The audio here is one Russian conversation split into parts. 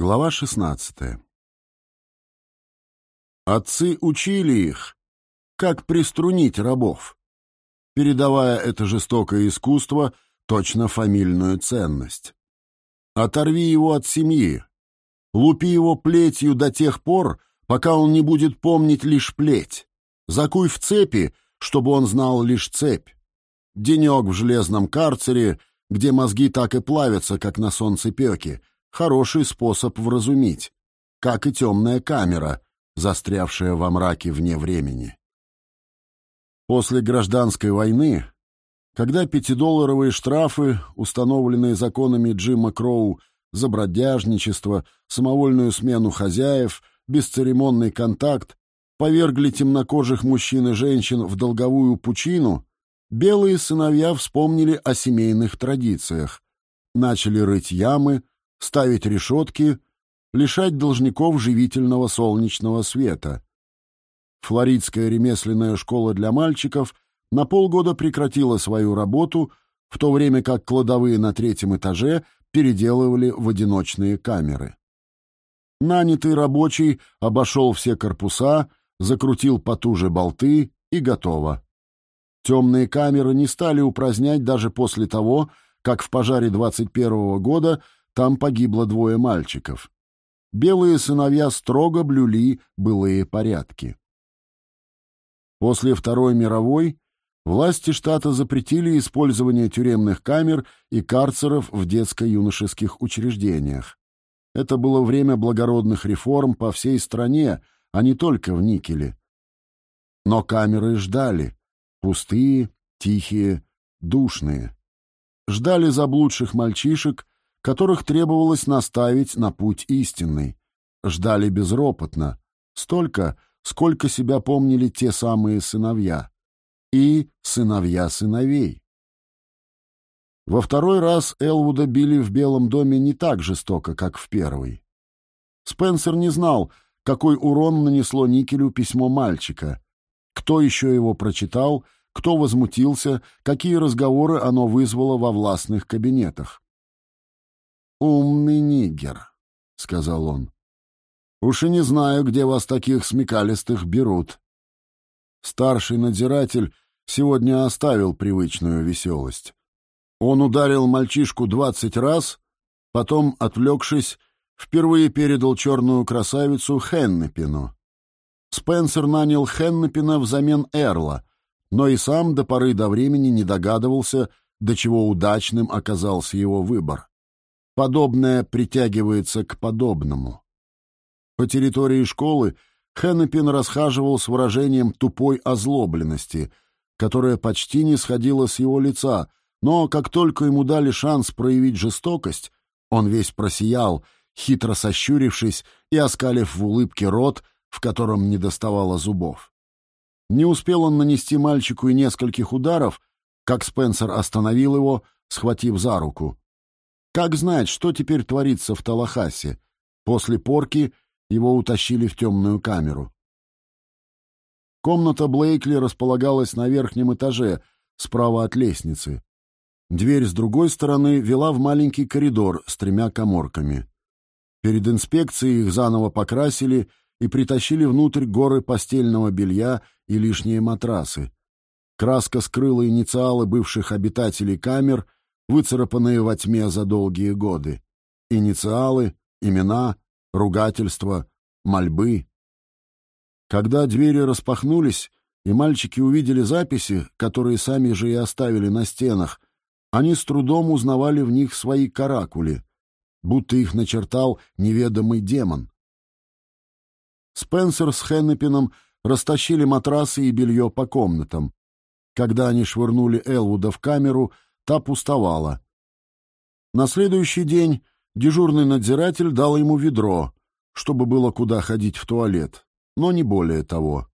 Глава 16 Отцы учили их, как приструнить рабов, передавая это жестокое искусство точно фамильную ценность. Оторви его от семьи, лупи его плетью до тех пор, пока он не будет помнить лишь плеть. Закуй в цепи, чтобы он знал лишь цепь. Денек в железном карцере, где мозги так и плавятся, как на солнцепеке, хороший способ вразумить, как и темная камера, застрявшая во мраке вне времени. После гражданской войны, когда пятидолларовые штрафы, установленные законами Джима Кроу за бродяжничество, самовольную смену хозяев, бесцеремонный контакт, повергли темнокожих мужчин и женщин в долговую пучину, белые сыновья вспомнили о семейных традициях, начали рыть ямы, ставить решетки, лишать должников живительного солнечного света. Флоридская ремесленная школа для мальчиков на полгода прекратила свою работу, в то время как кладовые на третьем этаже переделывали в одиночные камеры. Нанятый рабочий обошел все корпуса, закрутил потуже болты и готово. Темные камеры не стали упразднять даже после того, как в пожаре 21 года там погибло двое мальчиков. Белые сыновья строго блюли былые порядки. После Второй мировой власти штата запретили использование тюремных камер и карцеров в детско-юношеских учреждениях. Это было время благородных реформ по всей стране, а не только в Никеле. Но камеры ждали, пустые, тихие, душные. Ждали заблудших мальчишек, которых требовалось наставить на путь истинный. Ждали безропотно, столько, сколько себя помнили те самые сыновья. И сыновья сыновей. Во второй раз Элвуда били в Белом доме не так жестоко, как в первый. Спенсер не знал, какой урон нанесло Никелю письмо мальчика, кто еще его прочитал, кто возмутился, какие разговоры оно вызвало во властных кабинетах. «Умный нигер», — сказал он. «Уж и не знаю, где вас таких смекалистых берут». Старший надзиратель сегодня оставил привычную веселость. Он ударил мальчишку двадцать раз, потом, отвлекшись, впервые передал черную красавицу Хеннепину. Спенсер нанял Хеннепина взамен Эрла, но и сам до поры до времени не догадывался, до чего удачным оказался его выбор. Подобное притягивается к подобному. По территории школы Хеннепин расхаживал с выражением тупой озлобленности, которое почти не сходило с его лица, но как только ему дали шанс проявить жестокость, он весь просиял, хитро сощурившись и оскалив в улыбке рот, в котором не доставало зубов. Не успел он нанести мальчику и нескольких ударов, как Спенсер остановил его, схватив за руку. Как знать, что теперь творится в Талахасе? После порки его утащили в темную камеру. Комната Блейкли располагалась на верхнем этаже, справа от лестницы. Дверь с другой стороны вела в маленький коридор с тремя коморками. Перед инспекцией их заново покрасили и притащили внутрь горы постельного белья и лишние матрасы. Краска скрыла инициалы бывших обитателей камер — выцарапанные во тьме за долгие годы. Инициалы, имена, ругательства, мольбы. Когда двери распахнулись, и мальчики увидели записи, которые сами же и оставили на стенах, они с трудом узнавали в них свои каракули, будто их начертал неведомый демон. Спенсер с Хеннепином растащили матрасы и белье по комнатам. Когда они швырнули Элвуда в камеру — Та пустовала. На следующий день дежурный надзиратель дал ему ведро, чтобы было куда ходить в туалет, но не более того.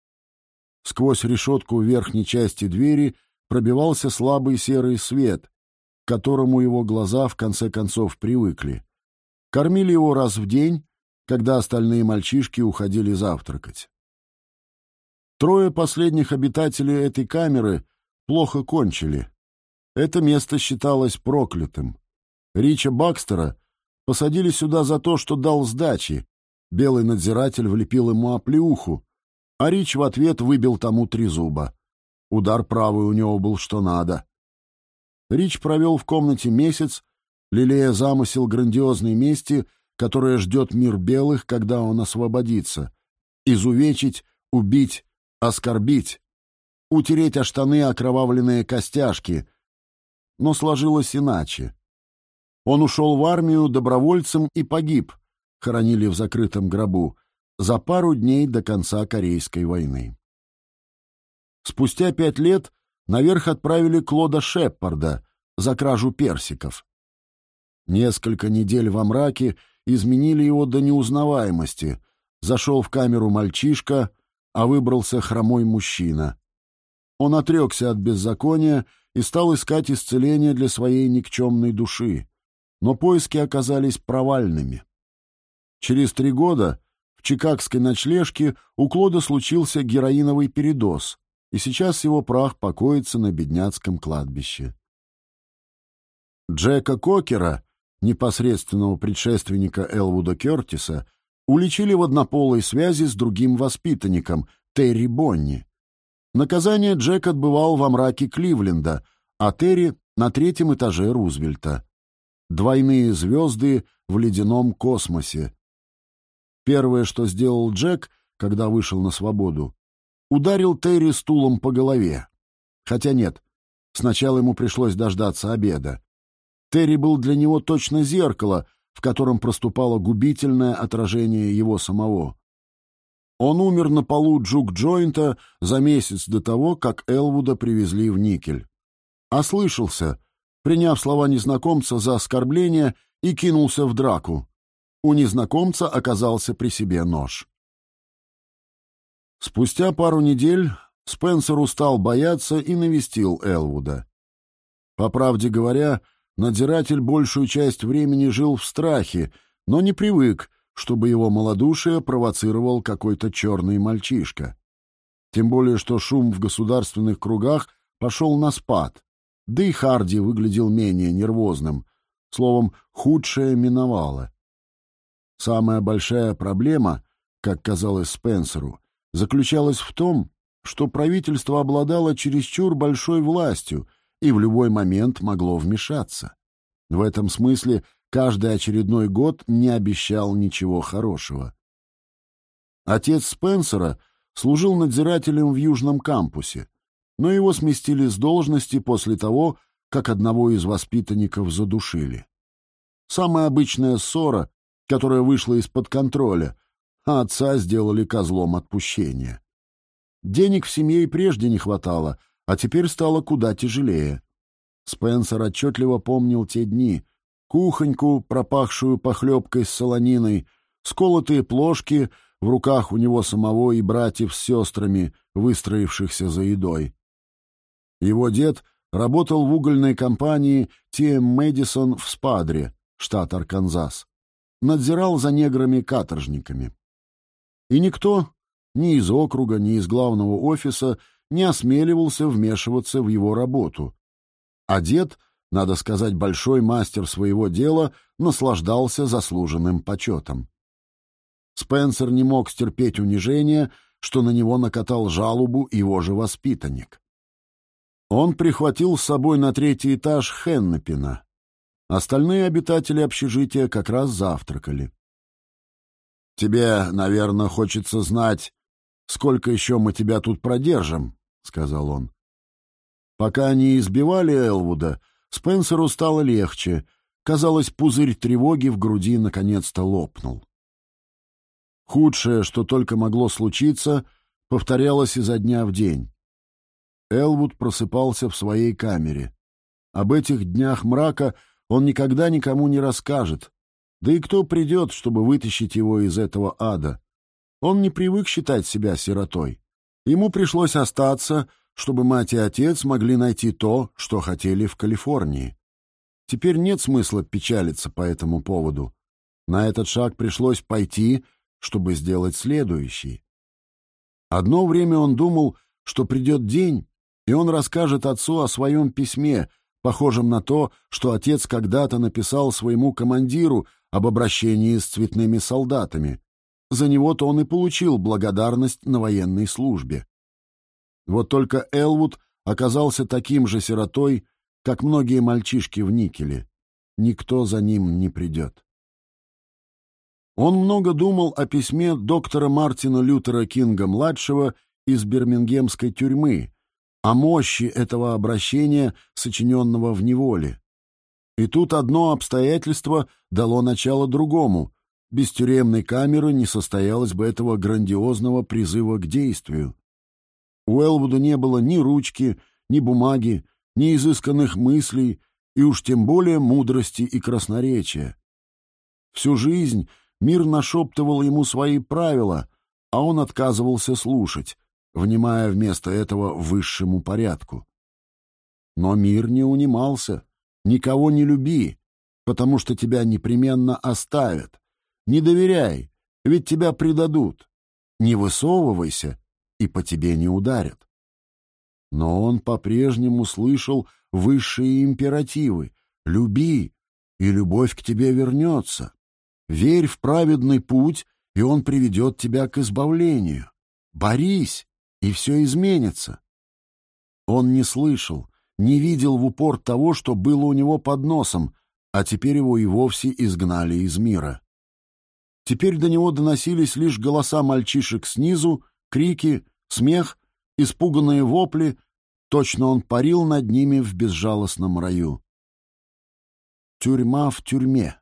Сквозь решетку верхней части двери пробивался слабый серый свет, к которому его глаза в конце концов привыкли. Кормили его раз в день, когда остальные мальчишки уходили завтракать. Трое последних обитателей этой камеры плохо кончили. Это место считалось проклятым. Рича Бакстера, Посадили сюда за то, что дал сдачи. Белый надзиратель влепил ему оплеуху, а Рич в ответ выбил тому три зуба. Удар правый у него был что надо. Рич провел в комнате месяц, лелея замысел грандиозной мести, которая ждет мир белых, когда он освободится. Изувечить, убить, оскорбить, утереть о штаны окровавленные костяшки. Но сложилось иначе. Он ушел в армию добровольцем и погиб, хоронили в закрытом гробу, за пару дней до конца Корейской войны. Спустя пять лет наверх отправили Клода Шеппарда за кражу персиков. Несколько недель во мраке изменили его до неузнаваемости. Зашел в камеру мальчишка, а выбрался хромой мужчина. Он отрекся от беззакония и стал искать исцеления для своей никчемной души. Но поиски оказались провальными. Через три года в чикагской ночлежке у Клода случился героиновый передоз, и сейчас его прах покоится на бедняцком кладбище. Джека Кокера, непосредственного предшественника Элвуда Кертиса, уличили в однополой связи с другим воспитанником, Терри Бонни. Наказание Джек отбывал во мраке Кливленда, а Терри — на третьем этаже Рузвельта. Двойные звезды в ледяном космосе. Первое, что сделал Джек, когда вышел на свободу, ударил Терри стулом по голове. Хотя нет, сначала ему пришлось дождаться обеда. Терри был для него точно зеркало, в котором проступало губительное отражение его самого. Он умер на полу джук-джойнта за месяц до того, как Элвуда привезли в Никель. Ослышался, приняв слова незнакомца за оскорбление, и кинулся в драку. У незнакомца оказался при себе нож. Спустя пару недель Спенсер устал бояться и навестил Элвуда. По правде говоря, Надзиратель большую часть времени жил в страхе, но не привык, чтобы его малодушие провоцировал какой-то черный мальчишка. Тем более, что шум в государственных кругах пошел на спад, да и Харди выглядел менее нервозным. Словом, худшее миновало. Самая большая проблема, как казалось Спенсеру, заключалась в том, что правительство обладало чересчур большой властью — и в любой момент могло вмешаться. В этом смысле каждый очередной год не обещал ничего хорошего. Отец Спенсера служил надзирателем в Южном кампусе, но его сместили с должности после того, как одного из воспитанников задушили. Самая обычная ссора, которая вышла из-под контроля, а отца сделали козлом отпущения. Денег в семье и прежде не хватало, а теперь стало куда тяжелее. Спенсер отчетливо помнил те дни. Кухоньку, пропахшую похлебкой с солониной, сколотые плошки в руках у него самого и братьев с сестрами, выстроившихся за едой. Его дед работал в угольной компании Тиэм Мэдисон в Спадре, штат Арканзас. Надзирал за неграми-каторжниками. И никто, ни из округа, ни из главного офиса, не осмеливался вмешиваться в его работу. А дед, надо сказать, большой мастер своего дела, наслаждался заслуженным почетом. Спенсер не мог стерпеть унижения, что на него накатал жалобу его же воспитанник. Он прихватил с собой на третий этаж Хеннепина. Остальные обитатели общежития как раз завтракали. «Тебе, наверное, хочется знать, сколько еще мы тебя тут продержим», — сказал он. Пока они избивали Элвуда, Спенсеру стало легче. Казалось, пузырь тревоги в груди наконец-то лопнул. Худшее, что только могло случиться, повторялось изо дня в день. Элвуд просыпался в своей камере. Об этих днях мрака он никогда никому не расскажет. Да и кто придет, чтобы вытащить его из этого ада? Он не привык считать себя сиротой. Ему пришлось остаться, чтобы мать и отец могли найти то, что хотели в Калифорнии. Теперь нет смысла печалиться по этому поводу. На этот шаг пришлось пойти, чтобы сделать следующий. Одно время он думал, что придет день, и он расскажет отцу о своем письме, похожем на то, что отец когда-то написал своему командиру, об обращении с цветными солдатами. За него-то он и получил благодарность на военной службе. Вот только Элвуд оказался таким же сиротой, как многие мальчишки в Никеле. Никто за ним не придет. Он много думал о письме доктора Мартина Лютера Кинга-младшего из бирмингемской тюрьмы, о мощи этого обращения, сочиненного в неволе. И тут одно обстоятельство дало начало другому. Без тюремной камеры не состоялось бы этого грандиозного призыва к действию. У Элвуда не было ни ручки, ни бумаги, ни изысканных мыслей, и уж тем более мудрости и красноречия. Всю жизнь мир нашептывал ему свои правила, а он отказывался слушать, внимая вместо этого высшему порядку. Но мир не унимался. Никого не люби, потому что тебя непременно оставят. Не доверяй, ведь тебя предадут. Не высовывайся, и по тебе не ударят. Но он по-прежнему слышал высшие императивы «люби, и любовь к тебе вернется. Верь в праведный путь, и он приведет тебя к избавлению. Борись, и все изменится». Он не слышал, не видел в упор того, что было у него под носом, а теперь его и вовсе изгнали из мира. Теперь до него доносились лишь голоса мальчишек снизу, крики, смех, испуганные вопли, точно он парил над ними в безжалостном раю. Тюрьма в тюрьме.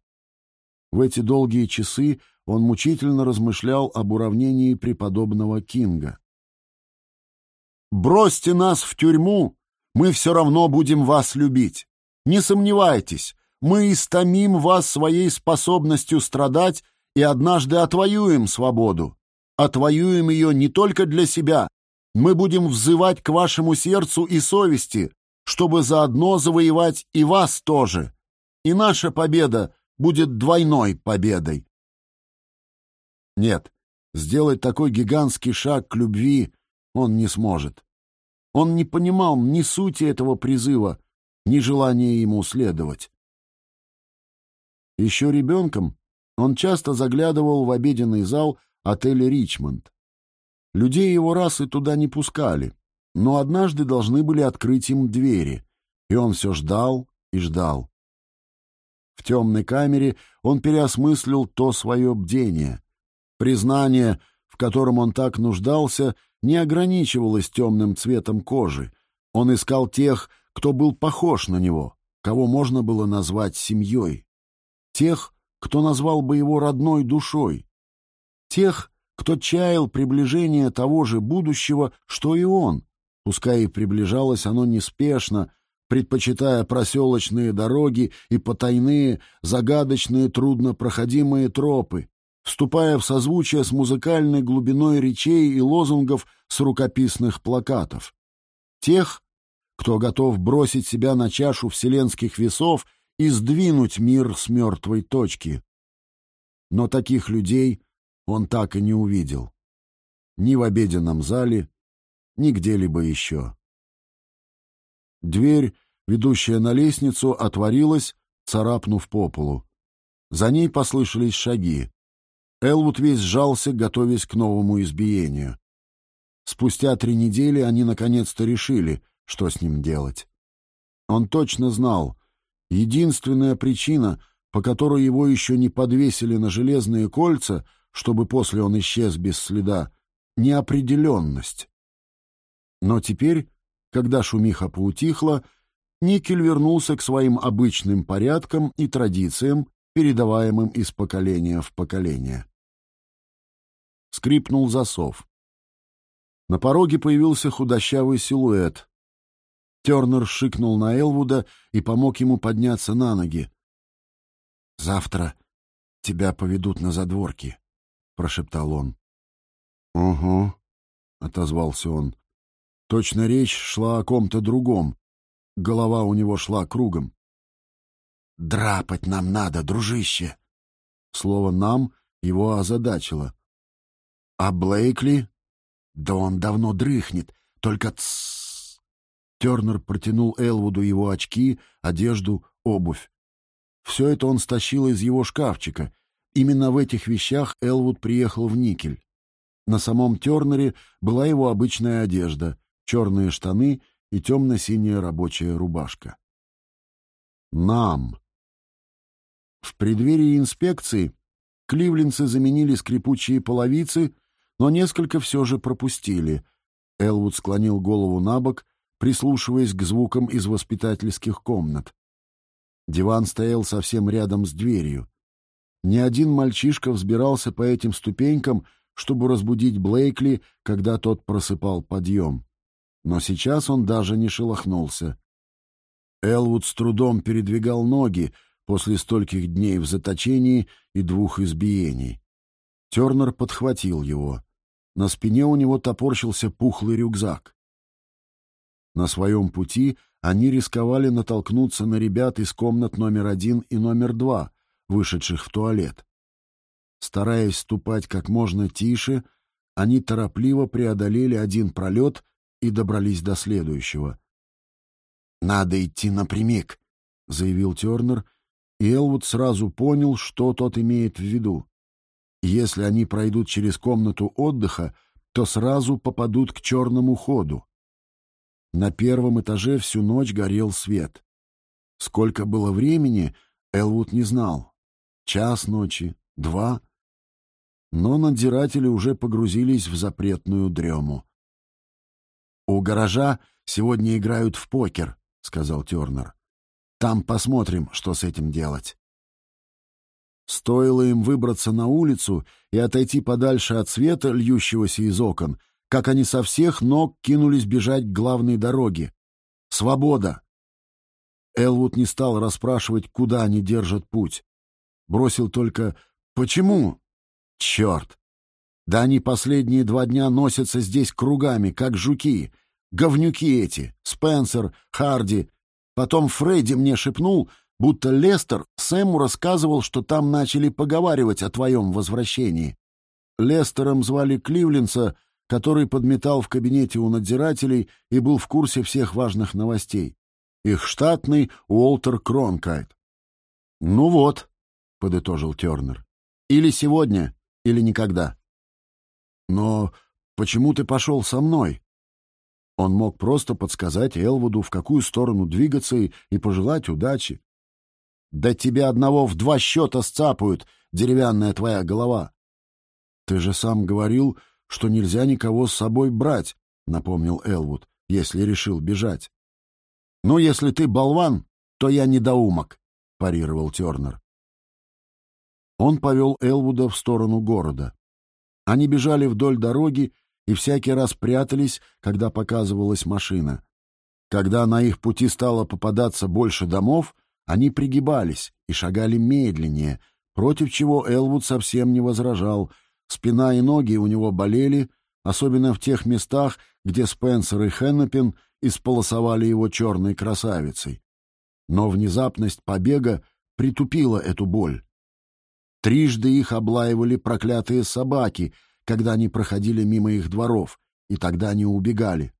В эти долгие часы он мучительно размышлял об уравнении преподобного Кинга. «Бросьте нас в тюрьму, мы все равно будем вас любить. Не сомневайтесь, мы истомим вас своей способностью страдать и однажды отвоюем свободу. Отвоюем ее не только для себя. Мы будем взывать к вашему сердцу и совести, чтобы заодно завоевать и вас тоже. И наша победа будет двойной победой. Нет, сделать такой гигантский шаг к любви он не сможет. Он не понимал ни сути этого призыва, ни желания ему следовать. Еще ребенком он часто заглядывал в обеденный зал отеля «Ричмонд». Людей его расы туда не пускали, но однажды должны были открыть им двери, и он все ждал и ждал. В темной камере он переосмыслил то свое бдение. Признание, в котором он так нуждался, не ограничивалось темным цветом кожи. Он искал тех, кто был похож на него, кого можно было назвать семьей. Тех, кто назвал бы его родной душой. Тех, кто чаял приближение того же будущего, что и он, пускай и приближалось оно неспешно, предпочитая проселочные дороги и потайные, загадочные, труднопроходимые тропы, вступая в созвучие с музыкальной глубиной речей и лозунгов с рукописных плакатов. Тех, кто готов бросить себя на чашу вселенских весов и сдвинуть мир с мертвой точки. Но таких людей он так и не увидел. Ни в обеденном зале, ни где-либо еще. Дверь, ведущая на лестницу, отворилась, царапнув по полу. За ней послышались шаги. Элвуд весь сжался, готовясь к новому избиению. Спустя три недели они наконец-то решили, что с ним делать. Он точно знал, единственная причина, по которой его еще не подвесили на железные кольца, чтобы после он исчез без следа, — неопределенность. Но теперь, когда шумиха поутихла, Никель вернулся к своим обычным порядкам и традициям, передаваемым из поколения в поколение. Скрипнул засов. На пороге появился худощавый силуэт. Тернер шикнул на Элвуда и помог ему подняться на ноги. «Завтра тебя поведут на задворки», — прошептал он. «Угу», — отозвался он. Точно речь шла о ком-то другом. Голова у него шла кругом. «Драпать нам надо, дружище!» Слово «нам» его озадачило. «А Блейкли?» «Да он давно дрыхнет, только тссс!» Тернер протянул Элвуду его очки, одежду, обувь. Все это он стащил из его шкафчика. Именно в этих вещах Элвуд приехал в Никель. На самом Тернере была его обычная одежда, черные штаны и темно-синяя рабочая рубашка. Нам. В преддверии инспекции кливлинцы заменили скрипучие половицы, но несколько все же пропустили. Элвуд склонил голову на бок, прислушиваясь к звукам из воспитательских комнат. Диван стоял совсем рядом с дверью. Ни один мальчишка взбирался по этим ступенькам, чтобы разбудить Блейкли, когда тот просыпал подъем. Но сейчас он даже не шелохнулся. Элвуд с трудом передвигал ноги после стольких дней в заточении и двух избиений. Тернер подхватил его. На спине у него топорщился пухлый рюкзак. На своем пути они рисковали натолкнуться на ребят из комнат номер один и номер два, вышедших в туалет. Стараясь ступать как можно тише, они торопливо преодолели один пролет и добрались до следующего. «Надо идти напрямик», — заявил Тернер, и Элвуд сразу понял, что тот имеет в виду. Если они пройдут через комнату отдыха, то сразу попадут к черному ходу. На первом этаже всю ночь горел свет. Сколько было времени, Элвуд не знал. Час ночи, два. Но надзиратели уже погрузились в запретную дрему. «У гаража сегодня играют в покер», — сказал Тернер. «Там посмотрим, что с этим делать». Стоило им выбраться на улицу и отойти подальше от света, льющегося из окон, как они со всех ног кинулись бежать к главной дороге. «Свобода!» Элвуд не стал расспрашивать, куда они держат путь. Бросил только «Почему?» «Черт! Да они последние два дня носятся здесь кругами, как жуки. Говнюки эти, Спенсер, Харди. Потом Фредди мне шепнул, будто Лестер Сэму рассказывал, что там начали поговаривать о твоем возвращении. Лестером звали Кливленса, который подметал в кабинете у надзирателей и был в курсе всех важных новостей. Их штатный Уолтер Кронкайт. «Ну вот», — подытожил Тернер, — «или сегодня, или никогда». «Но почему ты пошел со мной?» Он мог просто подсказать Элвуду, в какую сторону двигаться и, и пожелать удачи. «Да тебя одного в два счета сцапают, деревянная твоя голова!» «Ты же сам говорил, что нельзя никого с собой брать», — напомнил Элвуд, — «если решил бежать». «Ну, если ты болван, то я недоумок», — парировал Тернер. Он повел Элвуда в сторону города. Они бежали вдоль дороги и всякий раз прятались, когда показывалась машина. Когда на их пути стало попадаться больше домов, они пригибались и шагали медленнее, против чего Элвуд совсем не возражал — Спина и ноги у него болели, особенно в тех местах, где Спенсер и Хеннепин исполосовали его черной красавицей. Но внезапность побега притупила эту боль. Трижды их облаивали проклятые собаки, когда они проходили мимо их дворов, и тогда они убегали.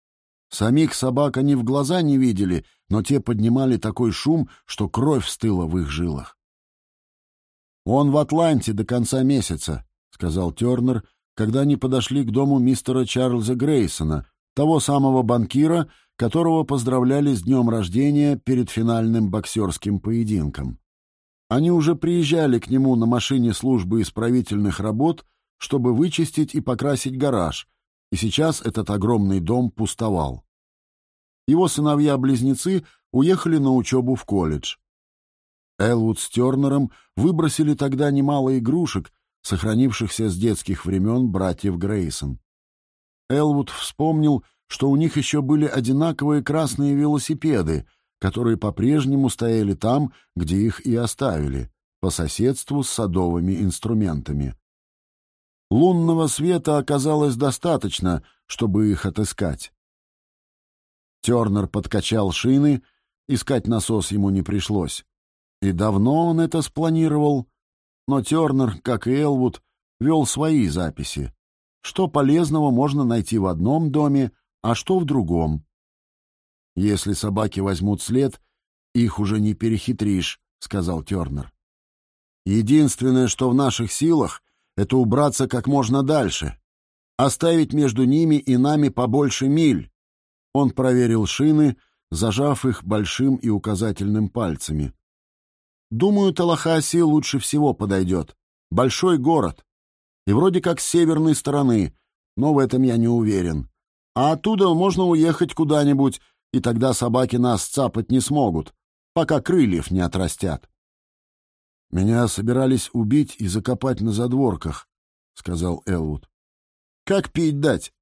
Самих собак они в глаза не видели, но те поднимали такой шум, что кровь стыла в их жилах. «Он в Атланте до конца месяца», сказал Тернер, когда они подошли к дому мистера Чарльза Грейсона, того самого банкира, которого поздравляли с днем рождения перед финальным боксерским поединком. Они уже приезжали к нему на машине службы исправительных работ, чтобы вычистить и покрасить гараж, и сейчас этот огромный дом пустовал. Его сыновья-близнецы уехали на учебу в колледж. Элвуд с Тернером выбросили тогда немало игрушек, сохранившихся с детских времен братьев Грейсон. Элвуд вспомнил, что у них еще были одинаковые красные велосипеды, которые по-прежнему стояли там, где их и оставили, по соседству с садовыми инструментами. Лунного света оказалось достаточно, чтобы их отыскать. Тернер подкачал шины, искать насос ему не пришлось. И давно он это спланировал, но Тернер, как и Элвуд, вел свои записи. Что полезного можно найти в одном доме, а что в другом. Если собаки возьмут след, их уже не перехитришь, — сказал Тернер. «Единственное, что в наших силах, это убраться как можно дальше, оставить между ними и нами побольше миль». Он проверил шины, зажав их большим и указательным пальцами. «Думаю, Талахаси лучше всего подойдет. Большой город. И вроде как с северной стороны, но в этом я не уверен. А оттуда можно уехать куда-нибудь, и тогда собаки нас цапать не смогут, пока крыльев не отрастят. «Меня собирались убить и закопать на задворках», — сказал Элвуд. «Как пить дать?»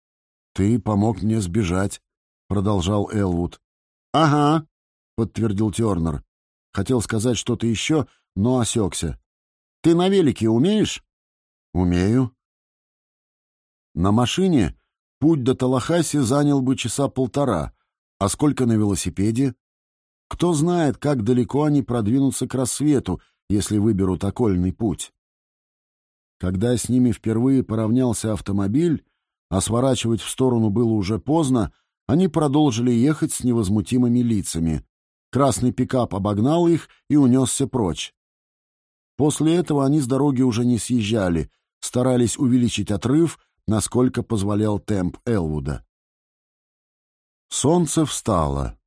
«Ты помог мне сбежать», — продолжал Элвуд. «Ага», — подтвердил Тернер. Хотел сказать что-то еще, но осекся. «Ты на велике умеешь?» «Умею». На машине путь до Талахаси занял бы часа полтора, а сколько на велосипеде? Кто знает, как далеко они продвинутся к рассвету, если выберут окольный путь. Когда с ними впервые поравнялся автомобиль, а сворачивать в сторону было уже поздно, они продолжили ехать с невозмутимыми лицами. Красный пикап обогнал их и унесся прочь. После этого они с дороги уже не съезжали, старались увеличить отрыв, насколько позволял темп Элвуда. Солнце встало.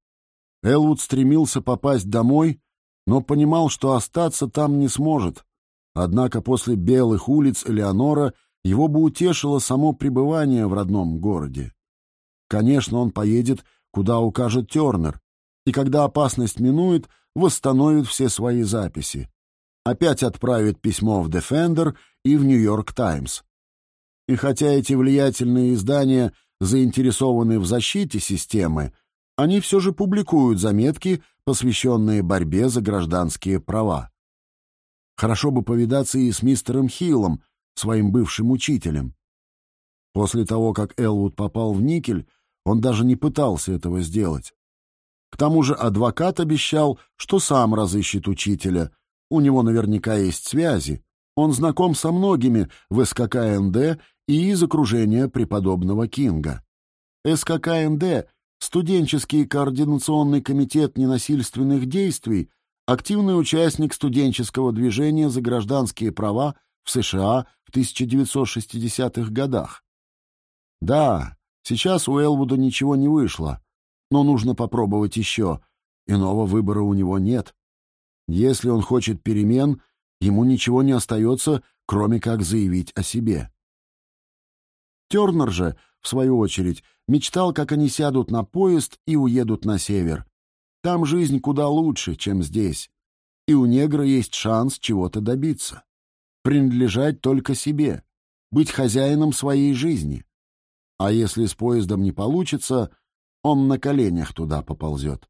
Элвуд стремился попасть домой, но понимал, что остаться там не сможет. Однако после белых улиц Элеонора его бы утешило само пребывание в родном городе. Конечно, он поедет, куда укажет Тернер, и когда опасность минует, восстановит все свои записи. Опять отправит письмо в Defender и в Нью-Йорк Таймс. И хотя эти влиятельные издания заинтересованы в защите системы, они все же публикуют заметки, посвященные борьбе за гражданские права. Хорошо бы повидаться и с мистером Хиллом, своим бывшим учителем. После того, как Элвуд попал в никель, он даже не пытался этого сделать. К тому же адвокат обещал, что сам разыщет учителя. У него наверняка есть связи. Он знаком со многими в СККНД и из окружения преподобного Кинга. СККНД Студенческий координационный комитет ненасильственных действий – активный участник студенческого движения за гражданские права в США в 1960-х годах. Да, сейчас у Элвуда ничего не вышло, но нужно попробовать еще, иного выбора у него нет. Если он хочет перемен, ему ничего не остается, кроме как заявить о себе. Тернер же, в свою очередь, мечтал, как они сядут на поезд и уедут на север. Там жизнь куда лучше, чем здесь. И у негра есть шанс чего-то добиться. Принадлежать только себе, быть хозяином своей жизни. А если с поездом не получится, он на коленях туда поползет.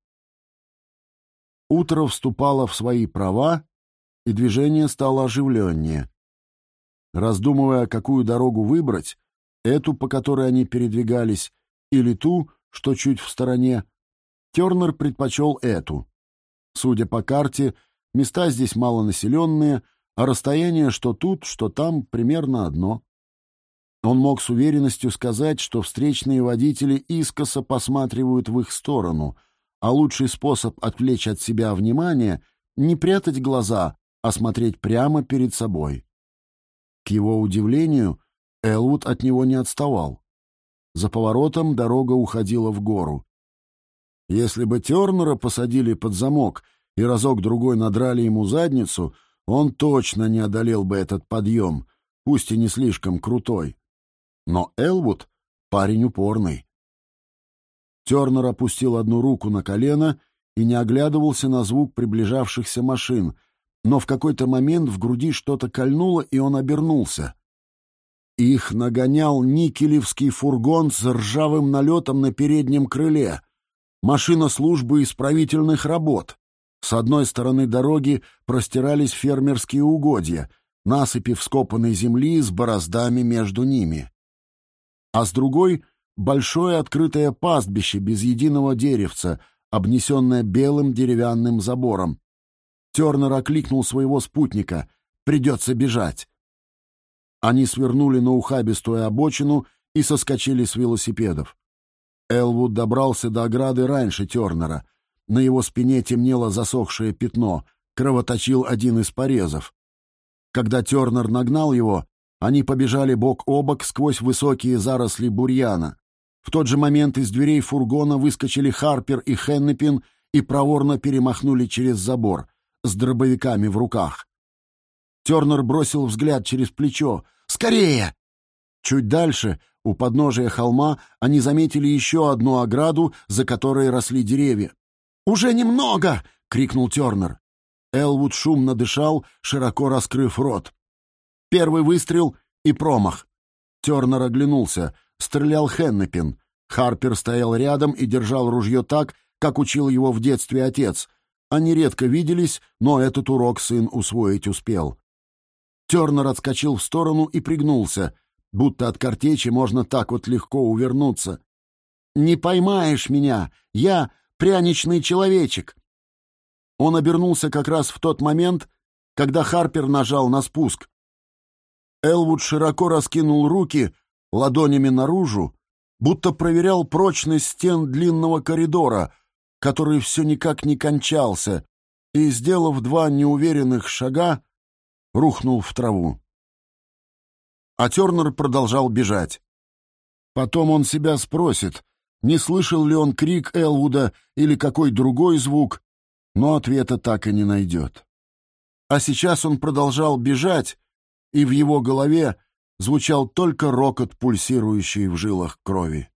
Утро вступало в свои права, и движение стало оживленнее. Раздумывая, какую дорогу выбрать, эту, по которой они передвигались, или ту, что чуть в стороне, Тернер предпочел эту. Судя по карте, места здесь малонаселенные, а расстояние что тут, что там примерно одно. Он мог с уверенностью сказать, что встречные водители искоса посматривают в их сторону, а лучший способ отвлечь от себя внимание — не прятать глаза, а смотреть прямо перед собой. К его удивлению, Элвуд от него не отставал. За поворотом дорога уходила в гору. Если бы Тернера посадили под замок и разок-другой надрали ему задницу, он точно не одолел бы этот подъем, пусть и не слишком крутой. Но Элвуд — парень упорный. Тернер опустил одну руку на колено и не оглядывался на звук приближавшихся машин, но в какой-то момент в груди что-то кольнуло, и он обернулся. Их нагонял никелевский фургон с ржавым налетом на переднем крыле, машина службы исправительных работ. С одной стороны дороги простирались фермерские угодья, насыпи вскопанной земли с бороздами между ними. А с другой — большое открытое пастбище без единого деревца, обнесенное белым деревянным забором. Тернер окликнул своего спутника. «Придется бежать». Они свернули на ухабистую обочину и соскочили с велосипедов. Элвуд добрался до ограды раньше Тернера. На его спине темнело засохшее пятно. кровоточил один из порезов. Когда Тернер нагнал его, они побежали бок о бок сквозь высокие заросли бурьяна. В тот же момент из дверей фургона выскочили Харпер и Хеннепин и проворно перемахнули через забор с дробовиками в руках. Тернер бросил взгляд через плечо. «Скорее!» Чуть дальше, у подножия холма, они заметили еще одну ограду, за которой росли деревья. «Уже немного!» — крикнул Тернер. Элвуд шумно дышал, широко раскрыв рот. Первый выстрел и промах. Тернер оглянулся. Стрелял Хеннепин. Харпер стоял рядом и держал ружье так, как учил его в детстве отец. Они редко виделись, но этот урок сын усвоить успел. Тернер отскочил в сторону и пригнулся, будто от картечи можно так вот легко увернуться. «Не поймаешь меня! Я пряничный человечек!» Он обернулся как раз в тот момент, когда Харпер нажал на спуск. Элвуд широко раскинул руки, ладонями наружу, будто проверял прочность стен длинного коридора, который все никак не кончался, и, сделав два неуверенных шага, рухнул в траву. А Тернер продолжал бежать. Потом он себя спросит, не слышал ли он крик Элвуда или какой другой звук, но ответа так и не найдет. А сейчас он продолжал бежать, и в его голове звучал только рокот пульсирующей в жилах крови.